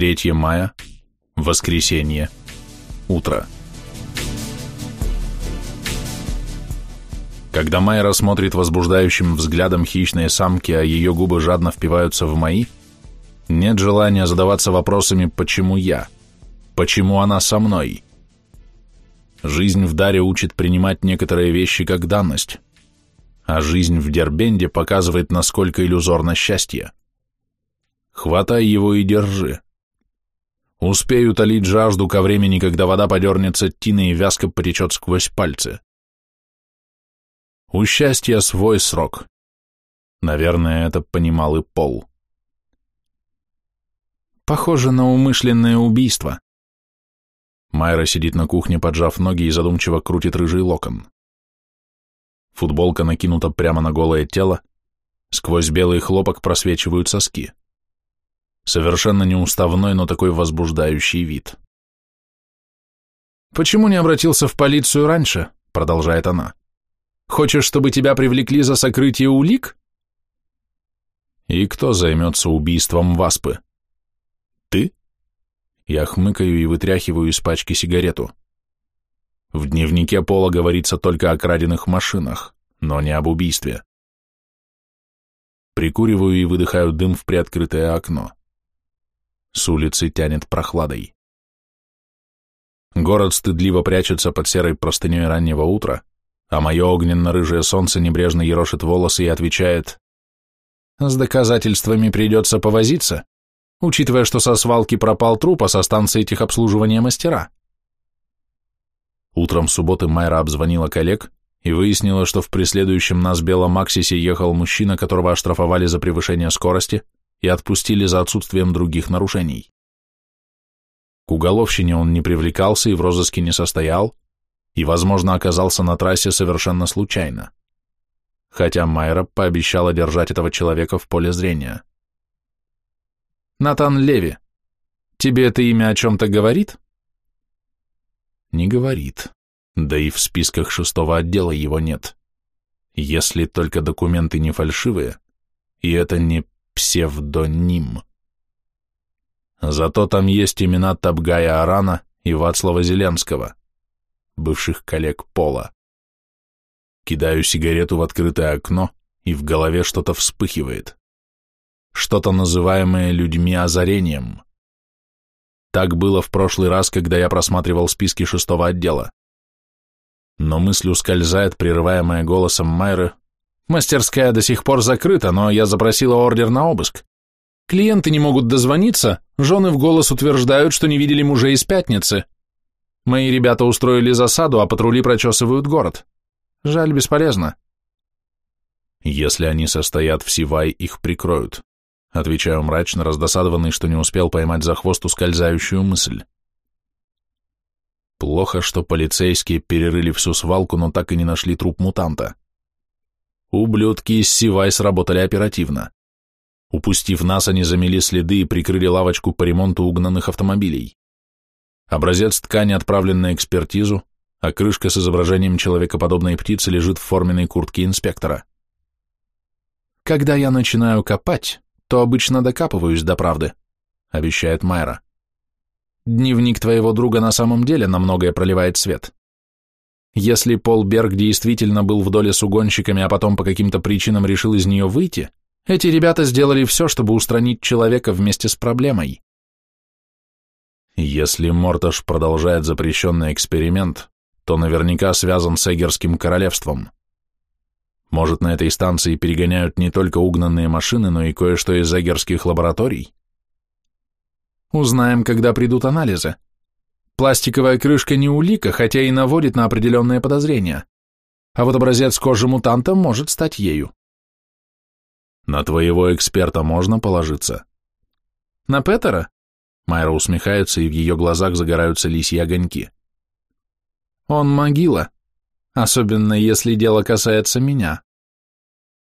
3 мая, воскресенье, утро. Когда Майра смотрит возбуждающим взглядом хищные самки, а ее губы жадно впиваются в мои, нет желания задаваться вопросами «почему я?», «почему она со мной?». Жизнь в Даре учит принимать некоторые вещи как данность, а жизнь в Дербенде показывает, насколько иллюзорно счастье. Хватай его и держи. Успей утолить жажду ко времени, когда вода подернется тиной и вязко потечет сквозь пальцы. У счастья свой срок. Наверное, это понимал и Пол. Похоже на умышленное убийство. Майра сидит на кухне, поджав ноги и задумчиво крутит рыжий локон. Футболка накинута прямо на голое тело, сквозь белый хлопок просвечивают соски. Совершенно неуставной, но такой возбуждающий вид. «Почему не обратился в полицию раньше?» — продолжает она. «Хочешь, чтобы тебя привлекли за сокрытие улик?» «И кто займется убийством Васпы?» «Ты?» Я хмыкаю и вытряхиваю из пачки сигарету. В дневнике Пола говорится только о краденных машинах, но не об убийстве. Прикуриваю и выдыхаю дым в приоткрытое окно. С улицы тянет прохладой. Город стыдливо прячется под серой простыней раннего утра, а мое огненно-рыжее солнце небрежно ерошит волосы и отвечает «С доказательствами придется повозиться, учитывая, что со свалки пропал труп, а со станции техобслуживания мастера». Утром субботы Майра обзвонила коллег и выяснила, что в преследующем нас белом Максисе ехал мужчина, которого оштрафовали за превышение скорости, и отпустили за отсутствием других нарушений. К уголовщине он не привлекался и в розыске не состоял, и, возможно, оказался на трассе совершенно случайно. Хотя Майра пообещала держать этого человека в поле зрения. «Натан Леви, тебе это имя о чем-то говорит?» «Не говорит. Да и в списках шестого отдела его нет. Если только документы не фальшивые, и это не псевдоним. Зато там есть имена Табгая Арана и Вацлава Зеленского, бывших коллег Пола. Кидаю сигарету в открытое окно, и в голове что-то вспыхивает. Что-то называемое людьми озарением. Так было в прошлый раз, когда я просматривал списки шестого отдела. Но мысль ускользает, прерываемая голосом Майры, Мастерская до сих пор закрыта, но я запросила ордер на обыск. Клиенты не могут дозвониться, жены в голос утверждают, что не видели мужей из пятницы. Мои ребята устроили засаду, а патрули прочесывают город. Жаль, бесполезно. Если они состоят в Сивай, их прикроют. Отвечаю мрачно, раздосадованный, что не успел поймать за хвост ускользающую мысль. Плохо, что полицейские перерыли всю свалку, но так и не нашли труп мутанта. Ублюдки из Сивай сработали оперативно. Упустив нас, они замели следы и прикрыли лавочку по ремонту угнанных автомобилей. Образец ткани отправлен на экспертизу, а крышка с изображением человекоподобной птицы лежит в форменной куртке инспектора. «Когда я начинаю копать, то обычно докапываюсь до правды», — обещает Майра. «Дневник твоего друга на самом деле на многое проливает свет. Если Пол Берг действительно был в доле с угонщиками, а потом по каким-то причинам решил из нее выйти, эти ребята сделали все, чтобы устранить человека вместе с проблемой. Если Морташ продолжает запрещенный эксперимент, то наверняка связан с Эгерским королевством. Может, на этой станции перегоняют не только угнанные машины, но и кое-что из эгерских лабораторий? Узнаем, когда придут анализы. Пластиковая крышка не улика, хотя и наводит на определенные подозрения. А вот образец кожи мутанта может стать ею. На твоего эксперта можно положиться? На Петера? Майра усмехается, и в ее глазах загораются лисьи огоньки. Он могила, особенно если дело касается меня.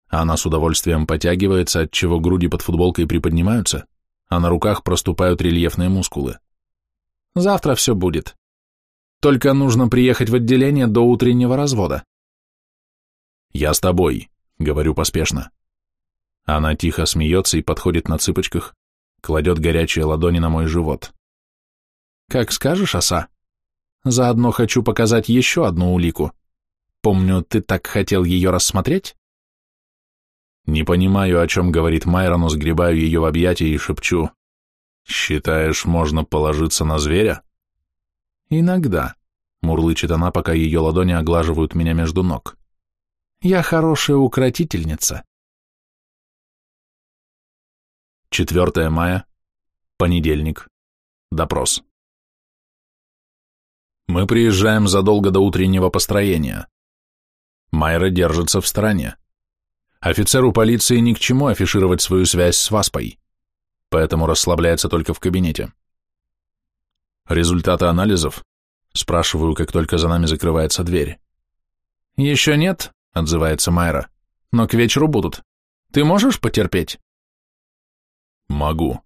Она с удовольствием потягивается, отчего груди под футболкой приподнимаются, а на руках проступают рельефные мускулы. Завтра все будет. Только нужно приехать в отделение до утреннего развода. Я с тобой, говорю поспешно. Она тихо смеется и подходит на цыпочках, кладет горячие ладони на мой живот. Как скажешь, оса. Заодно хочу показать еще одну улику. Помню, ты так хотел ее рассмотреть? Не понимаю, о чем говорит Майра, но сгребаю ее в объятия и шепчу. «Считаешь, можно положиться на зверя?» «Иногда», — мурлычет она, пока ее ладони оглаживают меня между ног. «Я хорошая укротительница». 4 мая, понедельник, допрос. Мы приезжаем задолго до утреннего построения. Майра держится в стороне. Офицеру полиции ни к чему афишировать свою связь с Васпой, поэтому расслабляется только в кабинете. Результаты анализов? Спрашиваю, как только за нами закрывается дверь. Еще нет, отзывается Майра, но к вечеру будут. Ты можешь потерпеть? Могу.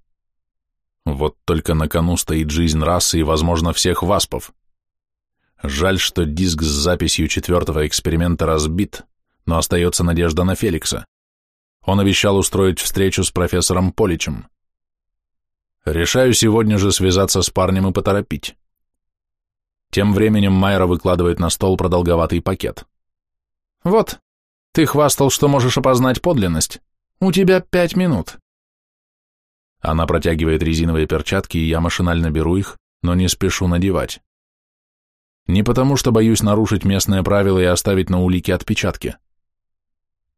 Вот только на кону стоит жизнь расы и, возможно, всех васпов. Жаль, что диск с записью четвертого эксперимента разбит, но остается надежда на Феликса. Он обещал устроить встречу с профессором Поличем. Решаю сегодня же связаться с парнем и поторопить. Тем временем Майра выкладывает на стол продолговатый пакет. «Вот, ты хвастал, что можешь опознать подлинность. У тебя пять минут». Она протягивает резиновые перчатки, и я машинально беру их, но не спешу надевать. Не потому, что боюсь нарушить местное правило и оставить на улике отпечатки.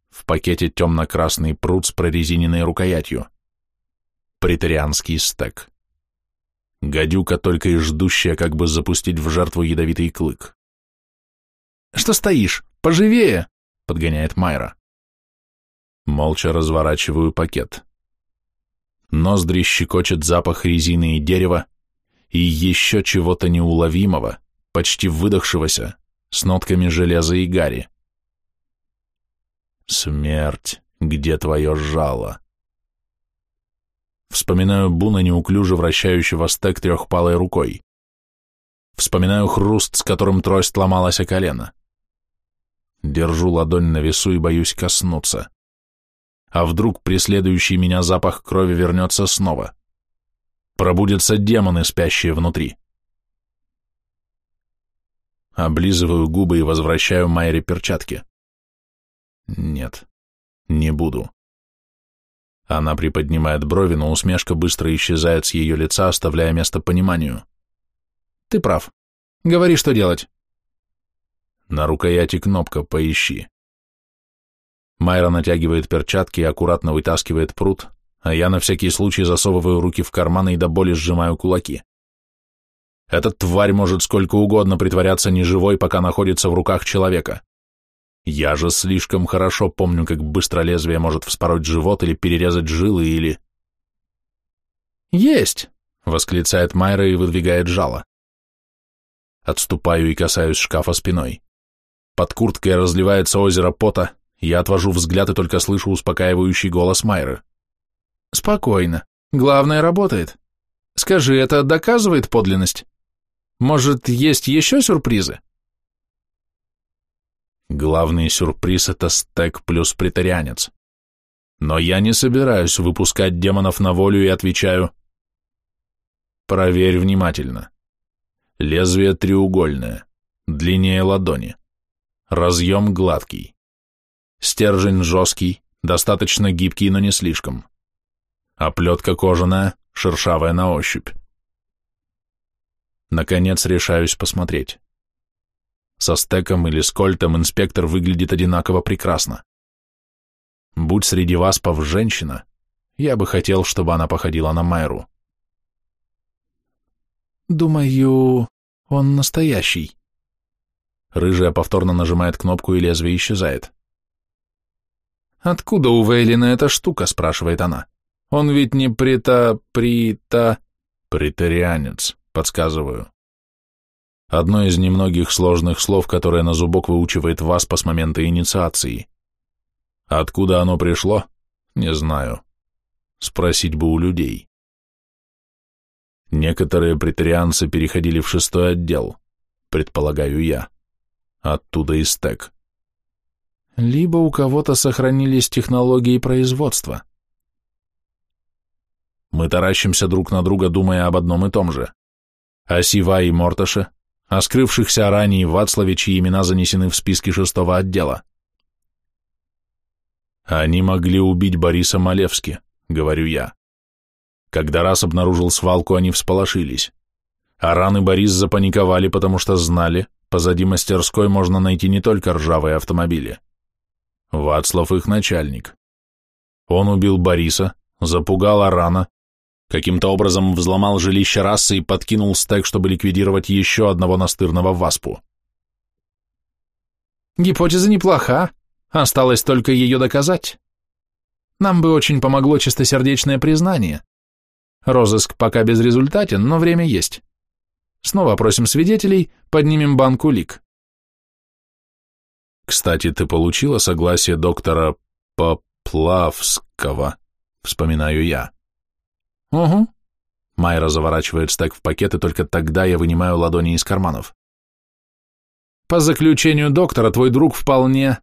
В пакете темно-красный пруд с прорезиненной рукоятью. Притарианский стек. Гадюка только и ждущая, как бы запустить в жертву ядовитый клык. «Что стоишь? Поживее!» — подгоняет Майра. Молча разворачиваю пакет. Ноздри щекочет запах резины и дерева и еще чего-то неуловимого, почти выдохшегося, с нотками железа и гари. Смерть, где твое жало? Вспоминаю Буна, неуклюже вращающего стек трехпалой рукой. Вспоминаю хруст, с которым трость ломалась о колено. Держу ладонь на весу и боюсь коснуться. А вдруг преследующий меня запах крови вернется снова? Пробудятся демоны, спящие внутри. Облизываю губы и возвращаю Майре перчатки. Нет, не буду. Она приподнимает брови, но усмешка быстро исчезает с ее лица, оставляя место пониманию. Ты прав. Говори, что делать. На рукояти кнопка «Поищи». Майра натягивает перчатки и аккуратно вытаскивает пруд, а я на всякий случай засовываю руки в карманы и до боли сжимаю кулаки. Эта тварь может сколько угодно притворяться неживой, пока находится в руках человека. Я же слишком хорошо помню, как быстро лезвие может вспороть живот или перерезать жилы, или... «Есть!» — восклицает Майра и выдвигает жало. Отступаю и касаюсь шкафа спиной. Под курткой разливается озеро пота, я отвожу взгляд и только слышу успокаивающий голос Майры. «Спокойно. Главное работает. Скажи, это доказывает подлинность? Может, есть еще сюрпризы?» Главный сюрприз — это стек плюс притарианец. Но я не собираюсь выпускать демонов на волю и отвечаю. Проверь внимательно. Лезвие треугольное, длиннее ладони. Разъем гладкий. Стержень жесткий, достаточно гибкий, но не слишком. Оплетка кожаная, шершавая на ощупь. Наконец решаюсь посмотреть. Со стеком или с кольтом инспектор выглядит одинаково прекрасно. Будь среди васпов женщина, я бы хотел, чтобы она походила на Майру. Думаю, он настоящий. Рыжая повторно нажимает кнопку, и лезвие исчезает. «Откуда у Вейлина эта штука?» — спрашивает она. «Он ведь не прита... прита...» «Притарианец», — подсказываю. Одно из немногих сложных слов, которое на зубок выучивает вас по с момента инициации. Откуда оно пришло? Не знаю. Спросить бы у людей. Некоторые претарианцы переходили в шестой отдел, предполагаю я. Оттуда и стек. Либо у кого-то сохранились технологии производства. Мы таращимся друг на друга, думая об одном и том же. О Сива и Морташе, о скрывшихся ранее Вацлаве, чьи имена занесены в списки шестого отдела. Они могли убить Бориса Малевски, говорю я. Когда раз обнаружил свалку, они всполошились. А раны Борис запаниковали, потому что знали, позади мастерской можно найти не только ржавые автомобили. Вацлав их начальник. Он убил Бориса, запугал Арана, каким-то образом взломал жилище расы и подкинул стек, чтобы ликвидировать еще одного настырного васпу. Гипотеза неплоха, осталось только ее доказать. Нам бы очень помогло чистосердечное признание. Розыск пока безрезультатен, но время есть. Снова опросим свидетелей, поднимем банку лик. Кстати, ты получила согласие доктора Поплавского, вспоминаю я. Угу. Майра заворачивает стек в пакет, и только тогда я вынимаю ладони из карманов. По заключению доктора, твой друг вполне...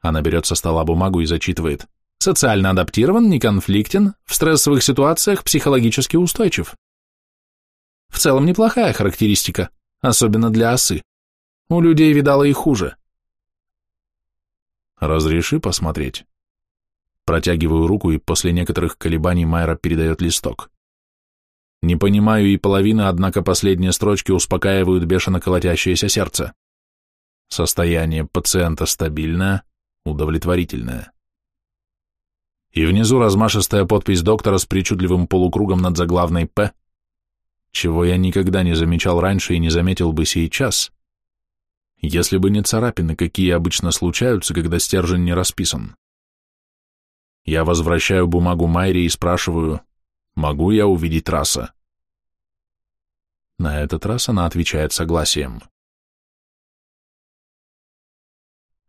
Она берет со стола бумагу и зачитывает. Социально адаптирован, неконфликтен, в стрессовых ситуациях психологически устойчив. В целом неплохая характеристика, особенно для осы. У людей видала и хуже. Разреши посмотреть. Протягиваю руку, и после некоторых колебаний Майра передает листок. Не понимаю и половины, однако последние строчки успокаивают бешено колотящееся сердце. Состояние пациента стабильное, удовлетворительное. И внизу размашистая подпись доктора с причудливым полукругом над заглавной «П», чего я никогда не замечал раньше и не заметил бы сейчас, если бы не царапины, какие обычно случаются, когда стержень не расписан. Я возвращаю бумагу Майре и спрашиваю, могу я увидеть раса? На этот раз она отвечает согласием.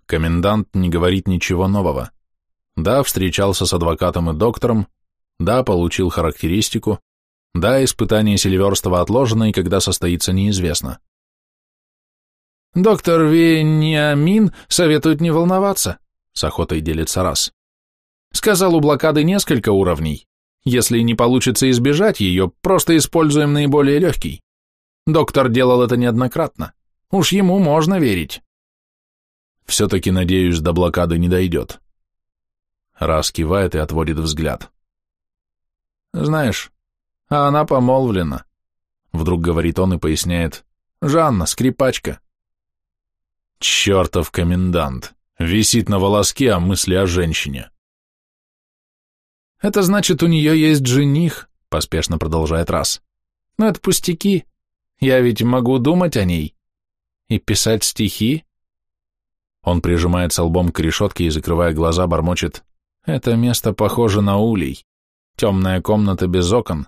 Комендант не говорит ничего нового. Да, встречался с адвокатом и доктором, да, получил характеристику, да, испытание Селиверстова отложено и когда состоится неизвестно. «Доктор Вениамин советует не волноваться», — с охотой делится раз. «Сказал, у блокады несколько уровней. Если не получится избежать ее, просто используем наиболее легкий. Доктор делал это неоднократно. Уж ему можно верить». «Все-таки, надеюсь, до блокады не дойдет». Раз кивает и отводит взгляд. «Знаешь, а она помолвлена», — вдруг говорит он и поясняет. «Жанна, скрипачка». Чертов комендант. Висит на волоске о мысли о женщине. Это значит, у нее есть жених, поспешно продолжает раз. Но это пустяки. Я ведь могу думать о ней. И писать стихи. Он прижимается лбом к решетке и, закрывая глаза, бормочет. Это место похоже на улей. Темная комната без окон.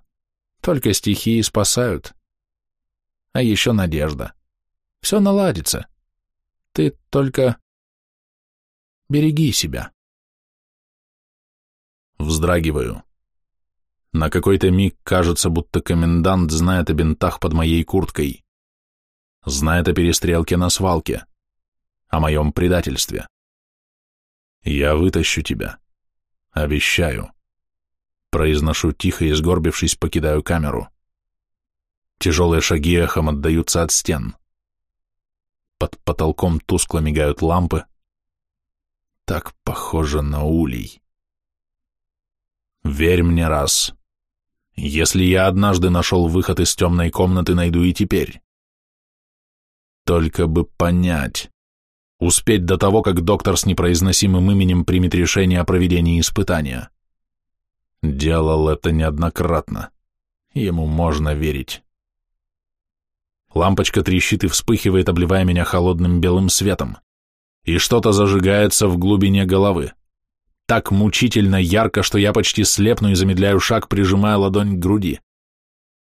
Только стихи и спасают. А еще надежда. Все наладится. Ты только береги себя. Вздрагиваю. На какой-то миг кажется, будто комендант знает о бинтах под моей курткой. Знает о перестрелке на свалке. О моем предательстве. Я вытащу тебя. Обещаю. Произношу тихо и, сгорбившись, покидаю камеру. Тяжелые шаги эхом отдаются от стен. Под потолком тускло мигают лампы. Так похоже на улей. Верь мне раз. Если я однажды нашел выход из темной комнаты, найду и теперь. Только бы понять. Успеть до того, как доктор с непроизносимым именем примет решение о проведении испытания. Делал это неоднократно. Ему можно верить. Лампочка трещит и вспыхивает, обливая меня холодным белым светом. И что-то зажигается в глубине головы. Так мучительно ярко, что я почти слепну и замедляю шаг, прижимая ладонь к груди.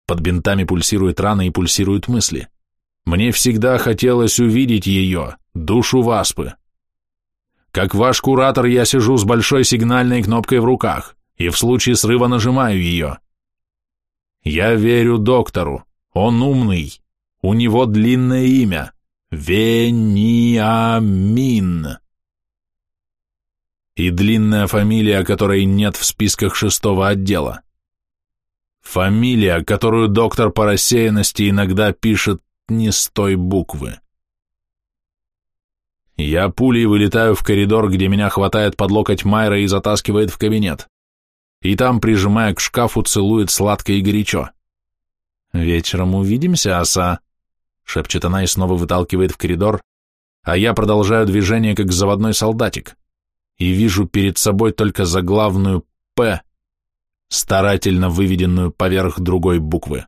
Под бинтами пульсирует рана и пульсируют мысли. Мне всегда хотелось увидеть ее, душу Васпы. Как ваш куратор я сижу с большой сигнальной кнопкой в руках и в случае срыва нажимаю ее. Я верю доктору, он умный, у него длинное имя — Вениамин. И длинная фамилия, которой нет в списках шестого отдела. Фамилия, которую доктор по рассеянности иногда пишет не с той буквы. Я пулей вылетаю в коридор, где меня хватает под локоть Майра и затаскивает в кабинет. И там, прижимая к шкафу, целует сладко и горячо. «Вечером увидимся, оса», — шепчет она и снова выталкивает в коридор, а я продолжаю движение, как заводной солдатик, и вижу перед собой только заглавную «П», старательно выведенную поверх другой буквы.